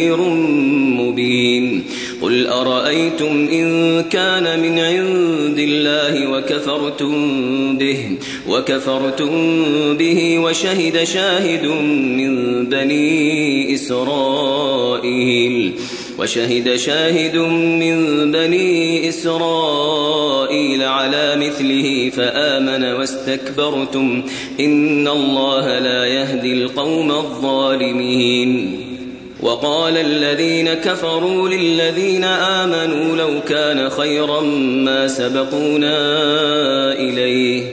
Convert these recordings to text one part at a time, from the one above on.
نذير مبين. قل أرأيتم إن كان من عند الله وكفرتم به وكفرتم به وشهد شاهد من بني إسرائيل. وشهد شاهد من بني إسرائيل على مثله فآمن واستكبرتم. إن الله لا يهدي القوم الظالمين. وقال الذين كفروا للذين آمنوا لو كان خيرا ما سبقونا إليه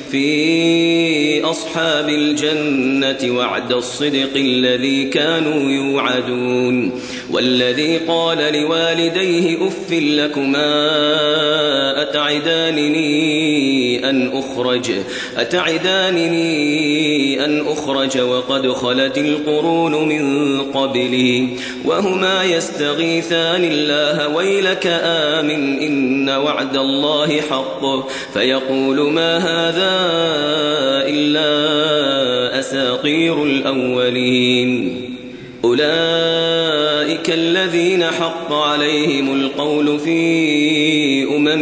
في أصحاب الجنة وعد الصدق الذي كانوا يوعدون والذي قال لوالديه أف لكما أتعدانني أن أخرج أتعدانني أن أخرج وقد خلت القرون من قبلي وهما يستغيثان الله ويلك آمن إن وعد الله حق فيقول ما هذا إلا أساطير الأولين. أولئك الذين حق عليهم القول في أمم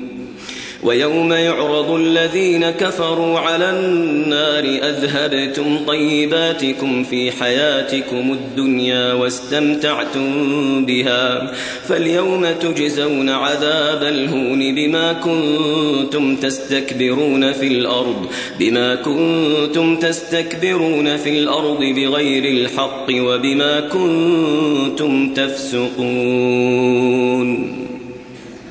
ويوم يعرض الذين كفروا على النار أذهبتم طيباتكم في حياتكم الدنيا واستمتعتم بها فاليوم تجزون عذاب الهون بما كنتم تستكبرون في الأرض بما كنتم تستكبرون في الأرض بغير الحق وبما كنتم تفسقون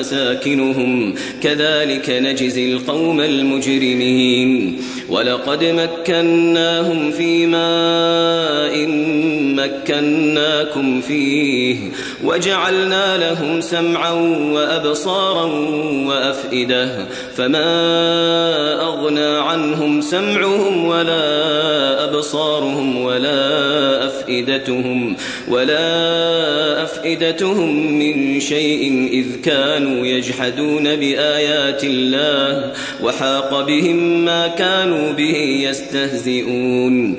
مساكنهم. كذلك نجزي القوم المجرمين. ولقد مكناهم في ماء مكناكم فيه. وجعلنا لهم سمعا وأبصارا وأفئدة. فما أغنى عنهم سمعهم ولا أبصارهم ولا أفئدتهم ولا أفئدتهم من شيء إذ كانوا يجحدون بآيات الله وحاق بهم ما كانوا به يستهزئون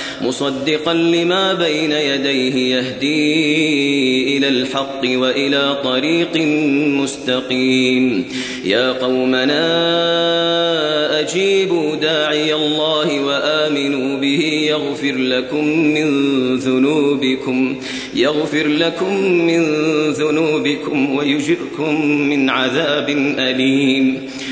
مصدقا لما بين يديه يهدي إلى الحق وإلى طريق مستقيم. يا قومنا أجيبوا داعي الله وآمنوا به يغفر لكم من ذنوبكم يغفر لكم من ذنوبكم ويجركم من عذاب أليم.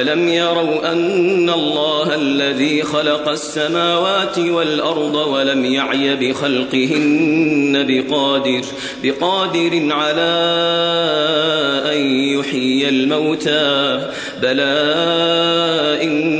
أولم يروا أن الله الذي خلق السماوات والأرض ولم يعي بخلقهن بقادر بقادر على أن يحيي الموتى بلى إنه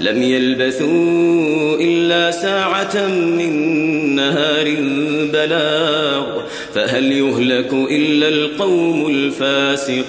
لم يلبثوا إلا ساعة من نهار بلاغ فهل يهلك إلا القوم الفاسقون؟